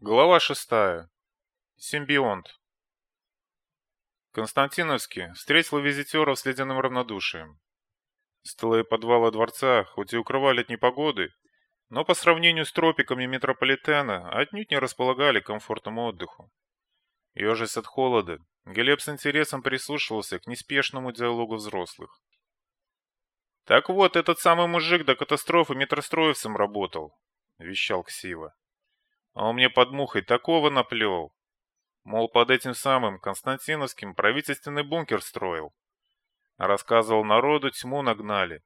Глава шестая. Симбионт. Константиновский встретил визитеров с ледяным равнодушием. Столы подвала дворца хоть и укрывали от непогоды, но по сравнению с тропиками метрополитена отнюдь не располагали комфортному отдыху. Ежась от холода, Глеб с интересом прислушивался к неспешному диалогу взрослых. «Так вот, этот самый мужик до катастрофы метростроевцем работал», — вещал Ксива. А он мне под мухой такого наплел. Мол, под этим самым Константиновским правительственный бункер строил. Рассказывал народу, тьму нагнали.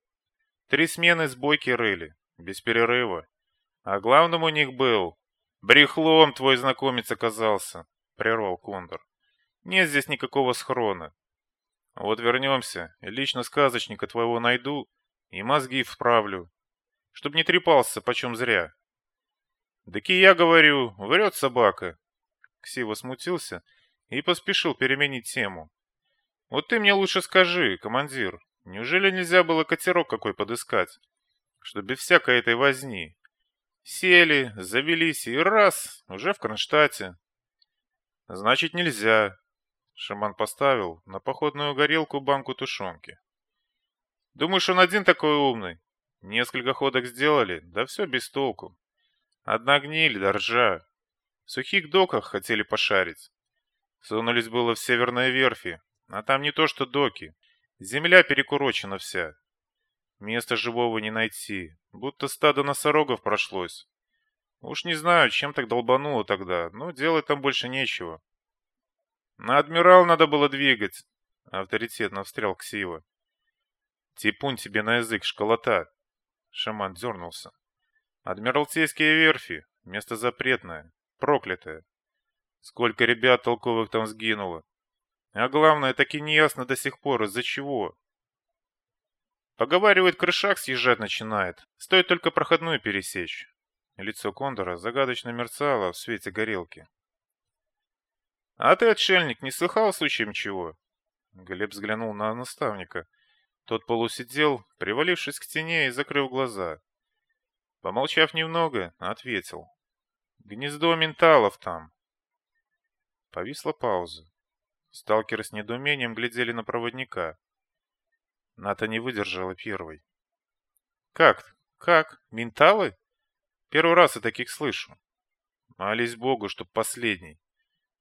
Три смены с бойки рыли, без перерыва. А главным у них был... Брехлом твой знакомец оказался, прервал Кондор. Нет здесь никакого схрона. Вот вернемся, лично сказочника твоего найду и мозги вправлю, чтоб не трепался почем зря. «Так и я говорю, врет собака!» Ксива смутился и поспешил переменить тему. «Вот ты мне лучше скажи, командир, неужели нельзя было катерок какой подыскать, что без всякой этой возни? Сели, завелись и раз, уже в Кронштадте». «Значит, нельзя», — Шаман поставил на походную горелку банку тушенки. «Думаешь, он один такой умный? Несколько ходок сделали, да все без толку. Одна гниль да ржа. В сухих доках хотели пошарить. Сунулись было в северные верфи, а там не то что доки. Земля перекурочена вся. Места живого не найти, будто стадо носорогов прошлось. Уж не знаю, чем так долбануло тогда, но делать там больше нечего. На адмирал надо было двигать, авторитетно встрял Ксива. Типун тебе на язык, школота. Шаман дернулся. Адмиралтейские верфи, место запретное, проклятое. Сколько ребят толковых там сгинуло. А главное, так и не ясно до сих пор, из-за чего. Поговаривает, крышак съезжать начинает. Стоит только проходную пересечь. Лицо Кондора загадочно мерцало в свете горелки. «А ты, отшельник, не слыхал случаем чего?» Глеб взглянул на наставника. Тот полусидел, привалившись к стене и закрыв глаза. Помолчав немного, ответил. «Гнездо менталов там». Повисла пауза. Сталкеры с недоумением глядели на проводника. Ната не выдержала первой. «Как? Как? Менталы? Первый раз я таких слышу. Молись Богу, чтоб последний».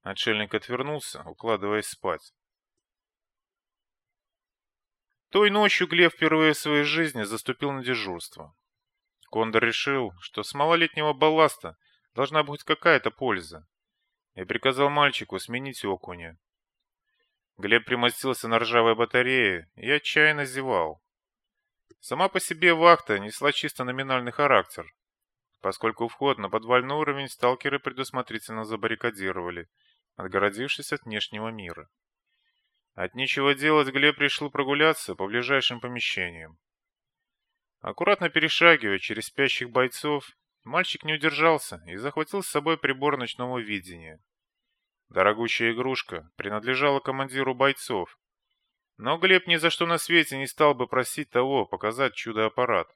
Отшельник отвернулся, укладываясь спать. Той ночью Глеб впервые в своей жизни заступил на дежурство. Кондор решил, что с малолетнего балласта должна быть какая-то польза, и приказал мальчику сменить окуня. Глеб примостился на ржавой батарее и отчаянно зевал. Сама по себе вахта несла чисто номинальный характер, поскольку вход на подвальный уровень сталкеры предусмотрительно забаррикадировали, отгородившись от внешнего мира. От нечего делать Глеб решил прогуляться по ближайшим помещениям. Аккуратно перешагивая через спящих бойцов, мальчик не удержался и захватил с собой прибор ночного видения. Дорогущая игрушка принадлежала командиру бойцов, но Глеб ни за что на свете не стал бы просить того показать чудо-аппарат.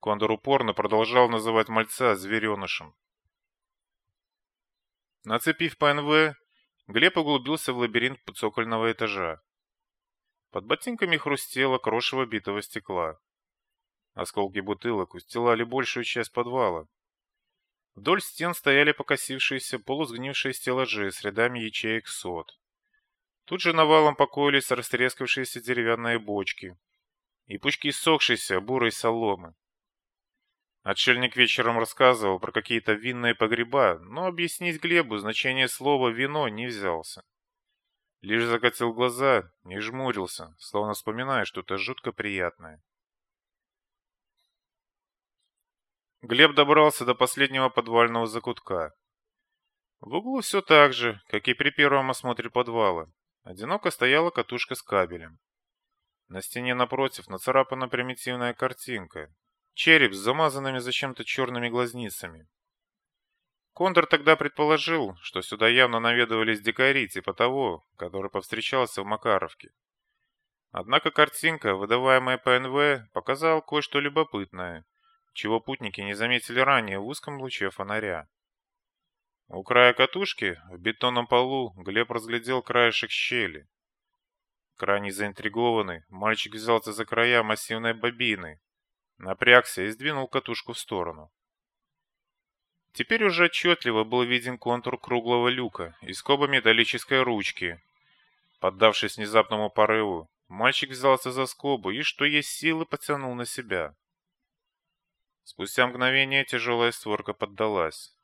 Кондор упорно продолжал называть мальца зверенышем. Нацепив ПНВ, Глеб углубился в лабиринт подцокольного этажа. Под ботинками хрустело крошево битого стекла. Осколки бутылок устилали большую часть подвала. Вдоль стен стояли покосившиеся полусгнившие стеллажи с рядами ячеек сот. Тут же навалом покоились растрескавшиеся деревянные бочки и пучки сохшейся бурой соломы. Отшельник вечером рассказывал про какие-то винные погреба, но объяснить Глебу значение слова «вино» не взялся. Лишь закатил глаза и жмурился, словно вспоминая что-то жутко приятное. Глеб добрался до последнего подвального закутка. В углу все так же, как и при первом осмотре подвала. Одиноко стояла катушка с кабелем. На стене напротив нацарапана примитивная картинка. Череп с замазанными зачем-то черными глазницами. Кондор тогда предположил, что сюда явно наведывались дикари типа того, который повстречался в Макаровке. Однако картинка, выдаваемая ПНВ, показала кое-что любопытное, чего путники не заметили ранее в узком луче фонаря. У края катушки в бетонном полу Глеб разглядел краешек щели. Крайне заинтригованный, мальчик взялся за края массивной бобины, напрягся и сдвинул катушку в сторону. Теперь уже отчетливо был виден контур круглого люка и скоба металлической ручки. Поддавшись внезапному порыву, мальчик взялся за скобу и, что есть силы, потянул на себя. Спустя мгновение тяжелая створка поддалась.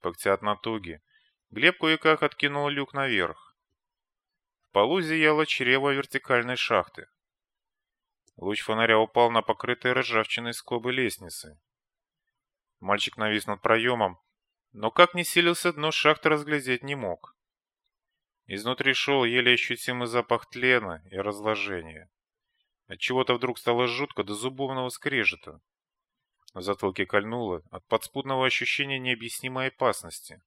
Пыхтя от натуги, Глеб кое-как откинул люк наверх. В полу зияло чрево вертикальной шахты. Луч фонаря упал на покрытые ржавчиной скобы лестницы. Мальчик навис над проемом, но как ни силился, дно шахты разглядеть не мог. Изнутри шел еле ощутимый запах тлена и разложения. Отчего-то вдруг стало жутко до зубовного скрежета. В затылке кольнуло от подспудного ощущения необъяснимой опасности.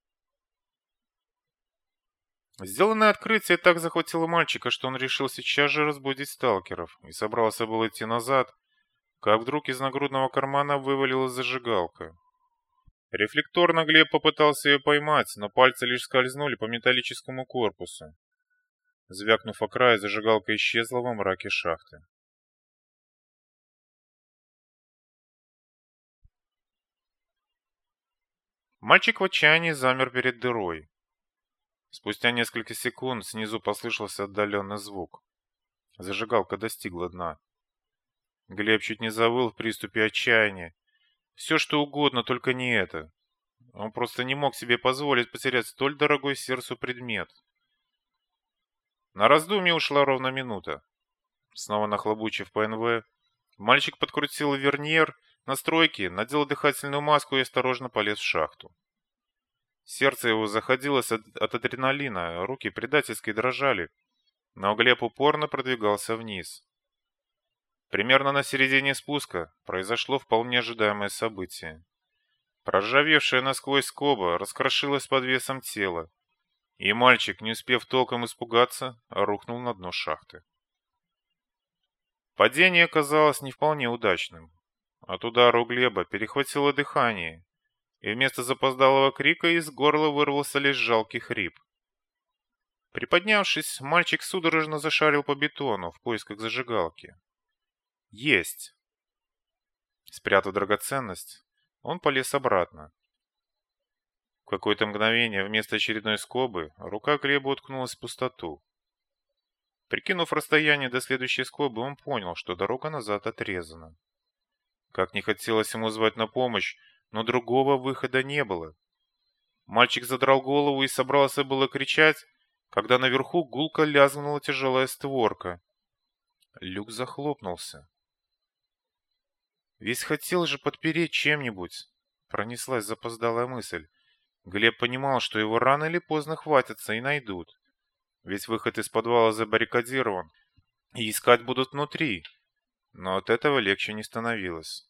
Сделанное открытие так захватило мальчика, что он решил сейчас же разбудить сталкеров и собрался был идти назад, как вдруг из нагрудного кармана вывалилась зажигалка. Рефлекторно Глеб попытался ее поймать, но пальцы лишь скользнули по металлическому корпусу. Звякнув о край, зажигалка исчезла во мраке шахты. Мальчик в отчаянии замер перед дырой. Спустя несколько секунд снизу послышался отдаленный звук. Зажигалка достигла дна. Глеб чуть не завыл в приступе отчаяния. Все что угодно, только не это. Он просто не мог себе позволить потерять столь дорогой сердцу предмет. На раздумье ушла ровно минута. Снова нахлобучив ПНВ, мальчик подкрутил верньер настройки, надел дыхательную маску и осторожно полез в шахту. Сердце его заходилось от, от адреналина, руки предательски дрожали, но Глеб упорно продвигался вниз. Примерно на середине спуска произошло вполне ожидаемое событие. Проржавевшая насквозь скоба раскрошилась под весом тела, и мальчик, не успев толком испугаться, рухнул на дно шахты. Падение оказалось не вполне удачным. От удара у Глеба перехватило дыхание, и вместо запоздалого крика из горла вырвался лишь жалкий хрип. Приподнявшись, мальчик судорожно зашарил по бетону в поисках зажигалки. Есть. Спрятав драгоценность, он полез обратно. В какое-то мгновение вместо очередной скобы рука Глеба уткнулась в пустоту. Прикинув расстояние до следующей скобы, он понял, что дорога назад отрезана. Как не хотелось ему звать на помощь, но другого выхода не было. Мальчик задрал голову и собрался было кричать, когда наверху гулко лязгнула тяжелая створка. Люк захлопнулся. Весь хотел же подпереть чем-нибудь. Пронеслась запоздалая мысль. Глеб понимал, что его рано или поздно хватятся и найдут. Ведь выход из подвала забаррикадирован, и искать будут внутри. Но от этого легче не становилось.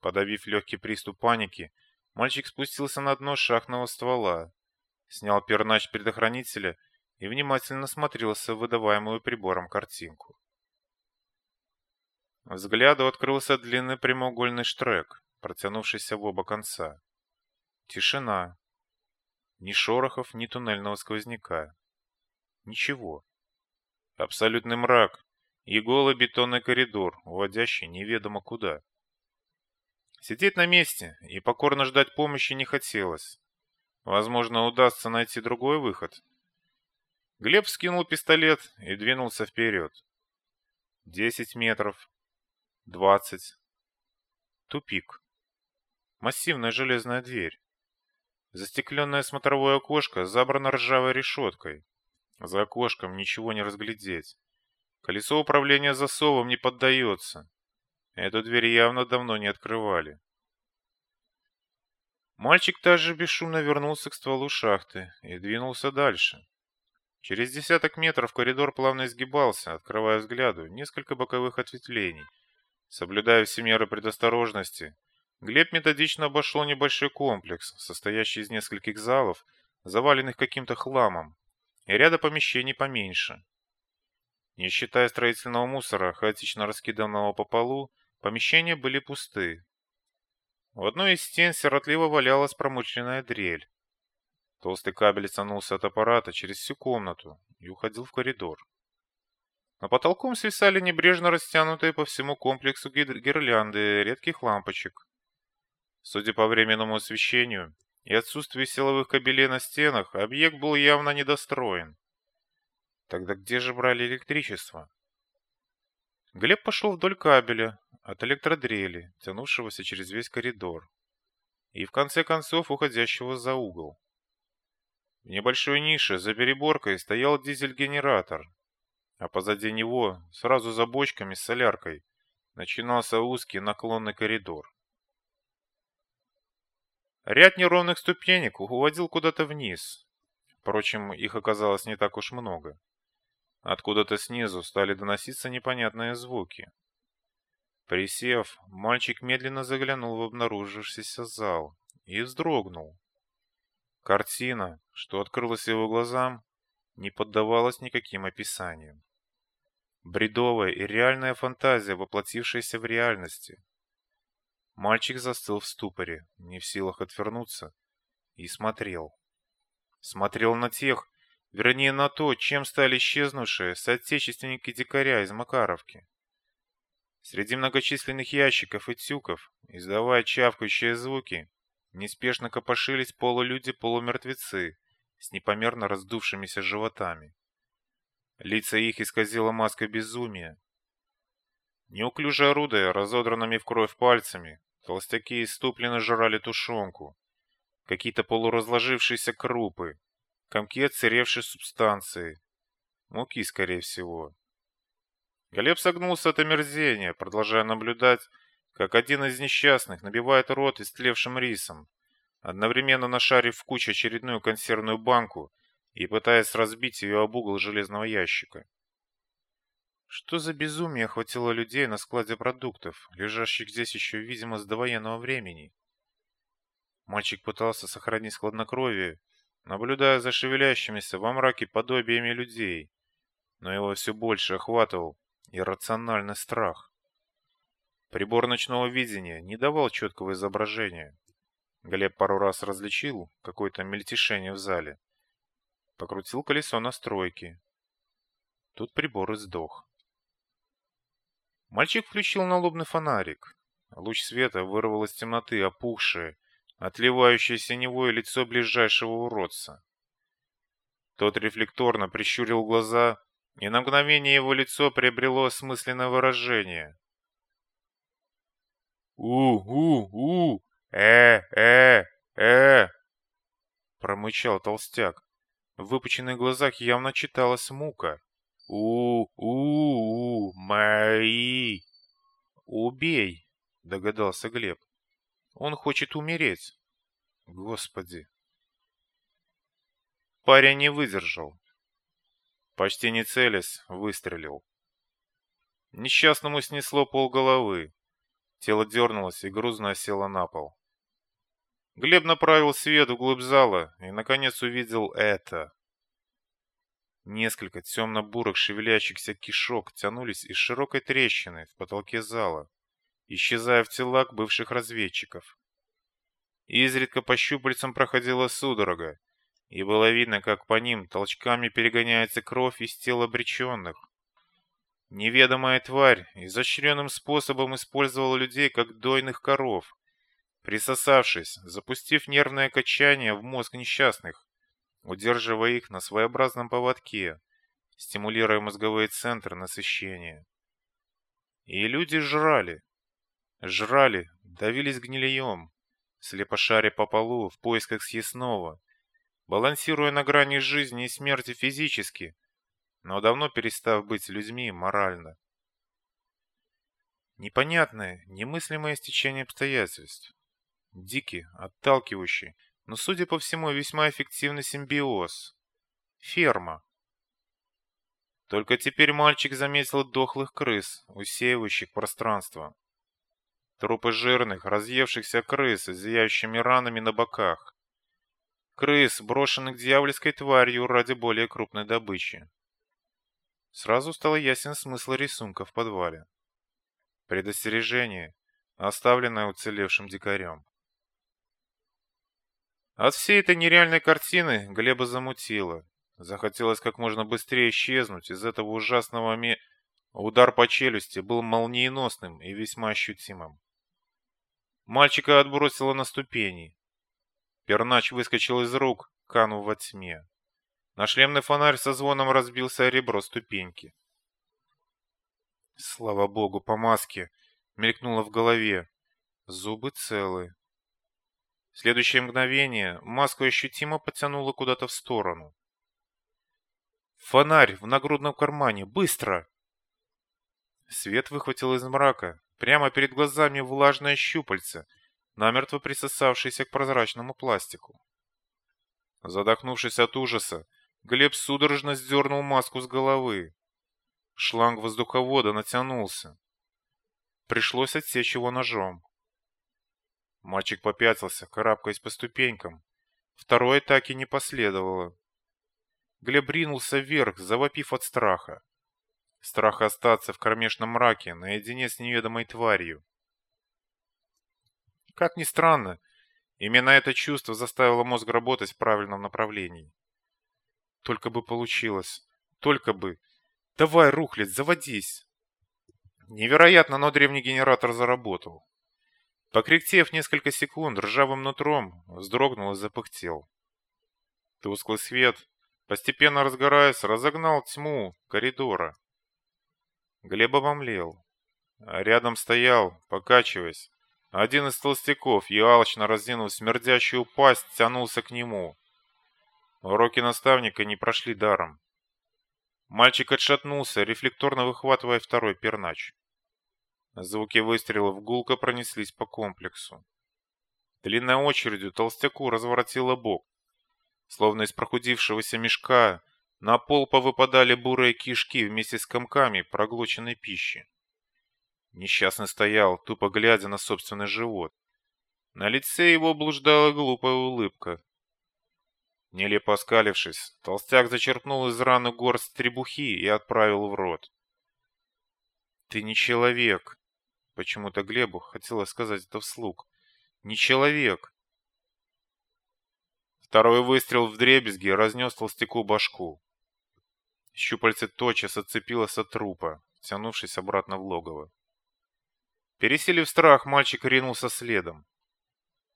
Подавив легкий приступ паники, мальчик спустился на дно шахтного ствола, снял пернач предохранителя и внимательно смотрелся в выдаваемую прибором картинку. Взгляду открылся длинный прямоугольный штрек, протянувшийся в оба конца. Тишина. Ни шорохов, ни туннельного сквозняка. Ничего. Абсолютный мрак и голый бетонный коридор, уводящий неведомо куда. Сидеть на месте и покорно ждать помощи не хотелось. Возможно, удастся найти другой выход. Глеб скинул пистолет и двинулся вперед. Десять метров, Двадцать. Тупик. Массивная железная дверь. Застекленное смотровое окошко забрано ржавой решеткой. За окошком ничего не разглядеть. Колесо управления засовом не поддается. Эту дверь явно давно не открывали. Мальчик также бесшумно вернулся к стволу шахты и двинулся дальше. Через десяток метров коридор плавно изгибался, открывая взгляду несколько боковых ответвлений – Соблюдая все меры предосторожности, Глеб методично обошел небольшой комплекс, состоящий из нескольких залов, заваленных каким-то хламом, и ряда помещений поменьше. Не считая строительного мусора, хаотично раскиданного по полу, помещения были пусты. В одной из стен сиротливо валялась промышленная дрель. Толстый кабель тянулся от аппарата через всю комнату и уходил в коридор. На потолком свисали небрежно растянутые по всему комплексу гирлянды редких лампочек. Судя по временному освещению и отсутствию силовых кабелей на стенах, объект был явно недостроен. Тогда где же брали электричество? Глеб пошел вдоль кабеля от электродрели, тянувшегося через весь коридор, и в конце концов уходящего за угол. В небольшой нише за переборкой стоял дизель-генератор, а позади него, сразу за бочками с соляркой, начинался узкий наклонный коридор. Ряд неровных ступенек уводил куда-то вниз. Впрочем, их оказалось не так уж много. Откуда-то снизу стали доноситься непонятные звуки. Присев, мальчик медленно заглянул в обнаружившийся зал и вздрогнул. Картина, что открылась его глазам, не поддавалась никаким описаниям. Бредовая и реальная фантазия, воплотившаяся в реальности. Мальчик застыл в ступоре, не в силах отвернуться, и смотрел. Смотрел на тех, вернее на то, чем стали исчезнувшие соотечественники дикаря из Макаровки. Среди многочисленных ящиков и тюков, издавая чавкающие звуки, неспешно копошились полулюди-полумертвецы с непомерно раздувшимися животами. Лица их исказила маска безумия. Неуклюже орудая разодранными в кровь пальцами, толстяки иступленно жрали тушенку, какие-то полуразложившиеся крупы, комки отсыревшей субстанции, муки, скорее всего. Глеб согнулся от омерзения, продолжая наблюдать, как один из несчастных набивает рот истлевшим рисом, одновременно нашарив в куче очередную консервную банку и пытаясь разбить ее об угол железного ящика. Что за безумие охватило людей на складе продуктов, лежащих здесь еще, видимо, с довоенного времени? Мальчик пытался сохранить хладнокровие, наблюдая за шевелящимися во мраке подобиями людей, но его все больше охватывал иррациональный страх. Прибор ночного видения не давал четкого изображения. Глеб пару раз различил какое-то мельтешение в зале, Покрутил колесо настройки. Тут прибор и сдох. Мальчик включил налобный фонарик. Луч света вырвал из темноты опухшее, отливающее синевое лицо ближайшего уродца. Тот рефлекторно прищурил глаза, и на мгновение его лицо приобрело осмысленное выражение. «У-у-у! Э-э-э!» промычал толстяк. В выпученных глазах явно читалась мука. «У-у-у, мои!» «Убей!» — догадался Глеб. «Он хочет умереть!» «Господи!» Парень не выдержал. Почти не целясь, выстрелил. Несчастному снесло полголовы. Тело дернулось и грузно осело на пол. Глеб направил свет вглубь зала и, наконец, увидел это. Несколько темно-бурых шевелящихся кишок тянулись из широкой трещины в потолке зала, исчезая в телах бывших разведчиков. Изредка по щупальцам проходила судорога, и было видно, как по ним толчками перегоняется кровь из тел обреченных. Неведомая тварь изощренным способом использовала людей как дойных коров, Присосавшись, запустив нервное качание в мозг несчастных, удерживая их на своеобразном поводке, стимулируя мозговые центры насыщения. И люди жрали. Жрали, давились гнильем, слепо шаря по полу в поисках съестного, балансируя на грани жизни и смерти физически, но давно перестав быть людьми морально. Непонятное, немыслимое стечение обстоятельств. Дикий, отталкивающий, но, судя по всему, весьма эффективный симбиоз. Ферма. Только теперь мальчик заметил дохлых крыс, усеивающих пространство. Трупы жирных, разъевшихся крыс с зияющими ранами на боках. Крыс, брошенных дьявольской тварью ради более крупной добычи. Сразу стало ясен смысл рисунка в подвале. Предостережение, оставленное уцелевшим дикарем. От всей этой нереальной картины Глеба замутило. Захотелось как можно быстрее исчезнуть из этого ужасного ми... Удар по челюсти был молниеносным и весьма ощутимым. Мальчика отбросило на ступени. Пернач выскочил из рук, канув во тьме. На шлемный фонарь со звоном разбился ребро ступеньки. Слава богу, по маске мелькнуло в голове. Зубы целы. Следующее мгновение маску ощутимо потянуло куда-то в сторону. Фонарь в нагрудном кармане, быстро! Свет выхватил из мрака. Прямо перед глазами влажное щупальце, намертво присосавшееся к прозрачному пластику. Задохнувшись от ужаса, Глеб судорожно сдернул маску с головы. Шланг воздуховода натянулся. Пришлось отсечь его ножом. Мальчик попятился, карабкаясь по ступенькам. Второй атаки не последовало. Глеб ринулся вверх, завопив от страха. Страх остаться в кромешном мраке, наедине с неведомой тварью. Как ни странно, именно это чувство заставило мозг работать в правильном направлении. Только бы получилось. Только бы. Давай, Рухлядь, заводись. Невероятно, но древний генератор заработал. Покряхтев несколько секунд ржавым нутром, вздрогнул и запыхтел. Тусклый свет, постепенно разгораясь, разогнал тьму коридора. Глеб обомлел. Рядом стоял, покачиваясь, один из толстяков и алчно смердящую пасть, тянулся к нему. Уроки наставника не прошли даром. Мальчик отшатнулся, рефлекторно выхватывая второй пернач. Звуки выстрелов гулко пронеслись по комплексу. Длинной очередью толстяку разворотило бок. Словно из прохудившегося мешка на пол повыпадали бурые кишки вместе с комками проглоченной пищи. Несчастный стоял, тупо глядя на собственный живот. На лице его блуждала глупая улыбка. Нелепо оскалившись, толстяк зачерпнул из раны горсть требухи и отправил в рот. «Ты не человек!» Почему-то Глебу хотелось сказать это вслух. «Не человек!» Второй выстрел в дребезги разнес толстяку башку. Щупальце тотчас отцепилось от трупа, тянувшись обратно в логово. Пересилив страх, мальчик ринулся следом.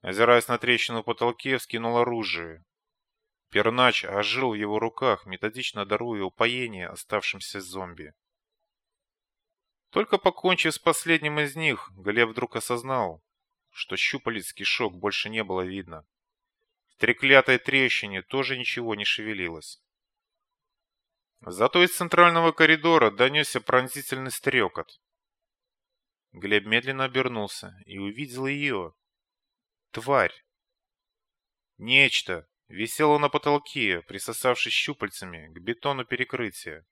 Озираясь на трещину в потолке, вскинул оружие. Пернач ожил в его руках, методично даруя упоение оставшимся зомби. Только покончив с последним из них, Глеб вдруг осознал, что щупалец кишок больше не было видно. В треклятой трещине тоже ничего не шевелилось. Зато из центрального коридора донесся пронзительный стрекот. Глеб медленно обернулся и увидел ее. Тварь. Нечто висело на потолке, присосавшись щупальцами к бетону перекрытия.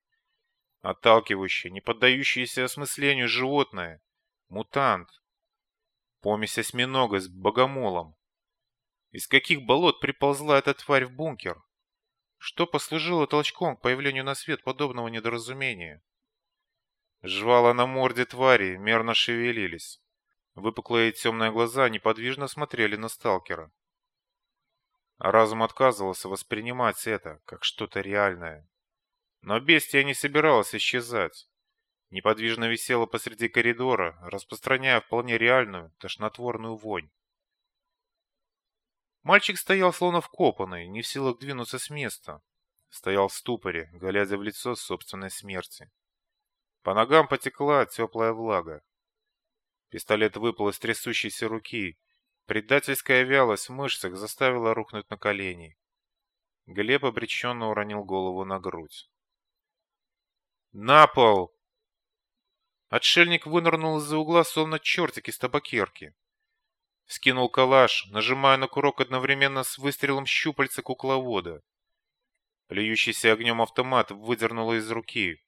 Отталкивающее, не поддающееся осмыслению животное. Мутант. Помесь осьминога с богомолом. Из каких болот приползла эта тварь в бункер? Что послужило толчком к появлению на свет подобного недоразумения? Жвала на морде твари мерно шевелились. Выпуклые темные глаза неподвижно смотрели на сталкера. А разум отказывался воспринимать это как что-то реальное. Но бестия не собиралась исчезать. Неподвижно висела посреди коридора, распространяя вполне реальную, тошнотворную вонь. Мальчик стоял словно вкопанный, не в силах двинуться с места. Стоял в ступоре, глядя в лицо собственной смерти. По ногам потекла теплая влага. Пистолет выпал из трясущейся руки. Предательская вялость в мышцах заставила рухнуть на колени. Глеб обреченно уронил голову на грудь. «На пол!» Отшельник вынырнул из-за угла, словно чертик из табакерки. Скинул калаш, нажимая на курок одновременно с выстрелом щупальца кукловода. Плюющийся огнем автомат выдернуло из руки.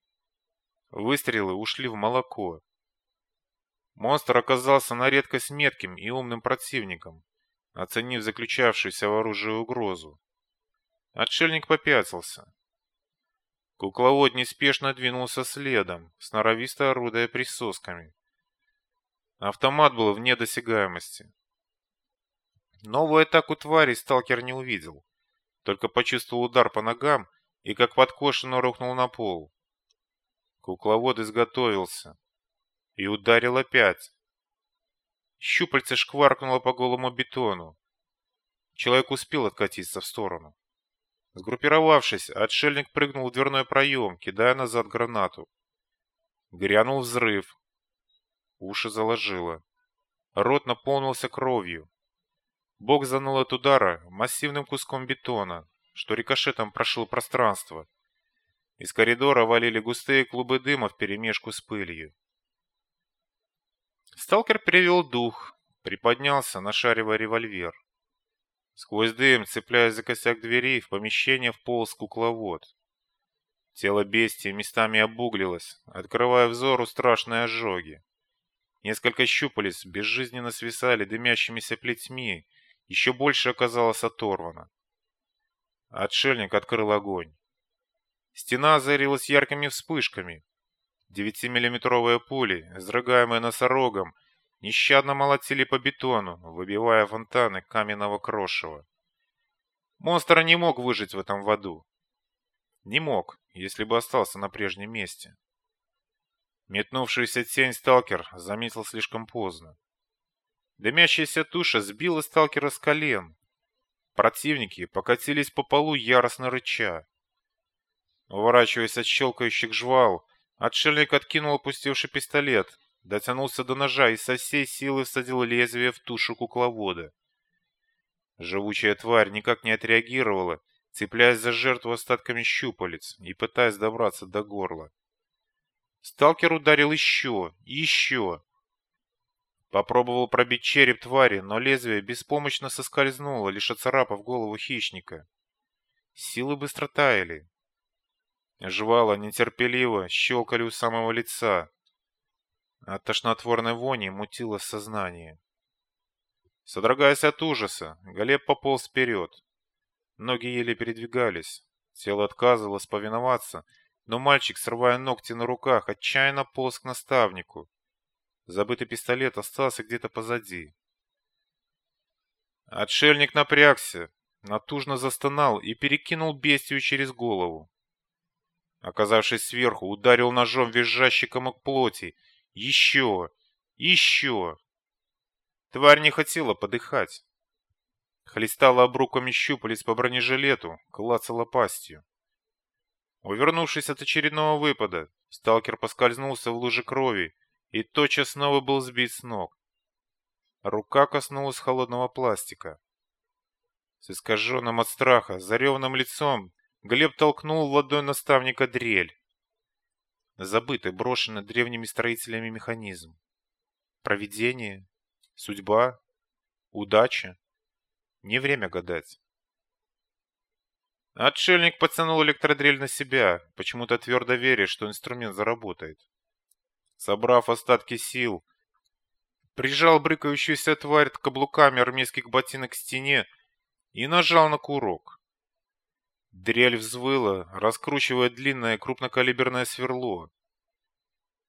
Выстрелы ушли в молоко. Монстр оказался на редкость метким и умным противником, оценив заключавшуюся в оружии угрозу. Отшельник попятился. Кукловод неспешно двинулся следом, сноровисто орудуя присосками. Автомат был вне досягаемости. Новую атаку твари сталкер не увидел. Только почувствовал удар по ногам и как подкошенно рухнул на пол. Кукловод изготовился. И ударил опять. Щупальце шкваркнуло по голому бетону. Человек успел откатиться в сторону. Сгруппировавшись, отшельник прыгнул в дверной проем, кидая назад гранату. Грянул взрыв. Уши заложило. Рот наполнился кровью. Бок заныл от удара массивным куском бетона, что рикошетом прошил пространство. Из коридора валили густые клубы дыма вперемешку с пылью. Сталкер перевел дух, приподнялся, нашаривая револьвер. Сквозь дым, цепляясь за косяк двери, в помещение вполз кукловод. Тело бестии местами обуглилось, открывая взору страшные ожоги. Несколько щупалец безжизненно свисали дымящимися плетьми, еще больше оказалось оторвано. Отшельник открыл огонь. Стена озарилась яркими вспышками. Девятимиллиметровые пули, изрыгаемые носорогом, нещадно молотили по бетону, выбивая фонтаны каменного крошева. Монстр не мог выжить в этом воду. Не мог, если бы остался на прежнем месте. Метнувшуюся тень сталкер заметил слишком поздно. Дымящаяся туша сбила сталкера с колен. Противники покатились по полу яростно рыча. Уворачиваясь от щелкающих жвал, отшельник откинул опустевший пистолет, дотянулся до ножа и со всей силы всадил лезвие в тушу кукловода. Живучая тварь никак не отреагировала, цепляясь за жертву остатками щупалец и пытаясь добраться до горла. Сталкер ударил еще, еще. Попробовал пробить череп твари, но лезвие беспомощно соскользнуло, лишь оцарапав голову хищника. Силы быстро таяли. Жвала нетерпеливо щелкали у самого лица. От тошнотворной вони мутило сознание. Содрогаясь от ужаса, Глеб пополз вперед. Ноги еле передвигались. Тело отказывалось повиноваться, но мальчик, срывая ногти на руках, отчаянно полз к наставнику. Забытый пистолет остался где-то позади. Отшельник напрягся, натужно застонал и перекинул бестию через голову. Оказавшись сверху, ударил ножом визжащий комок плоти. Еще! Еще! Тварь не хотела подыхать. Хлестала обруками щупалец по бронежилету, клацала пастью. Увернувшись от очередного выпада, сталкер поскользнулся в луже крови и тотчас снова был сбит с ног. Рука коснулась холодного пластика. С искаженным от страха, заревным лицом Глеб толкнул в ладонь наставника дрель. Забытый, брошенный древними строителями механизм. Провидение, судьба, удача. Не время гадать. Отшельник потянул электродрель на себя, почему-то твердо веря, что инструмент заработает. Собрав остатки сил, прижал брыкающуюся тварь каблуками армейских ботинок к стене и нажал на курок. Дрель взвыла, раскручивая длинное крупнокалиберное сверло.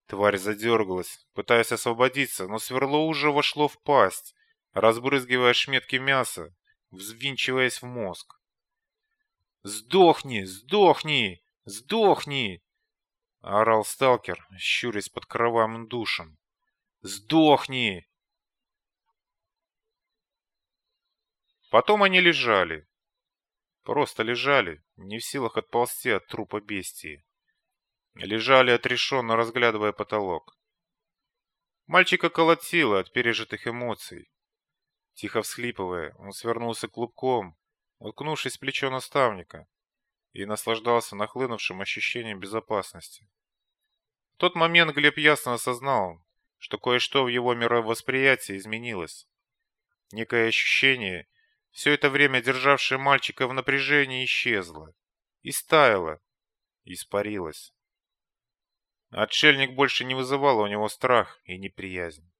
Тварь задергалась, пытаясь освободиться, но сверло уже вошло в пасть, разбрызгивая шметки мяса, взвинчиваясь в мозг. «Сдохни! Сдохни! Сдохни!» — орал сталкер, щурясь под кровавым душем. «Сдохни!» Потом они лежали, Просто лежали, не в силах отползти от трупа бестии. Лежали отрешенно, разглядывая потолок. Мальчика колотило от пережитых эмоций. Тихо всхлипывая, он свернулся клубком, уткнувшись в плечо наставника, и наслаждался нахлынувшим ощущением безопасности. В тот момент Глеб ясно осознал, что кое-что в его мировосприятии изменилось. Некое ощущение все это время державшее мальчика в напряжении, исчезло. И стаяло. Испарилось. Отшельник больше не вызывал у него страх и неприязнь.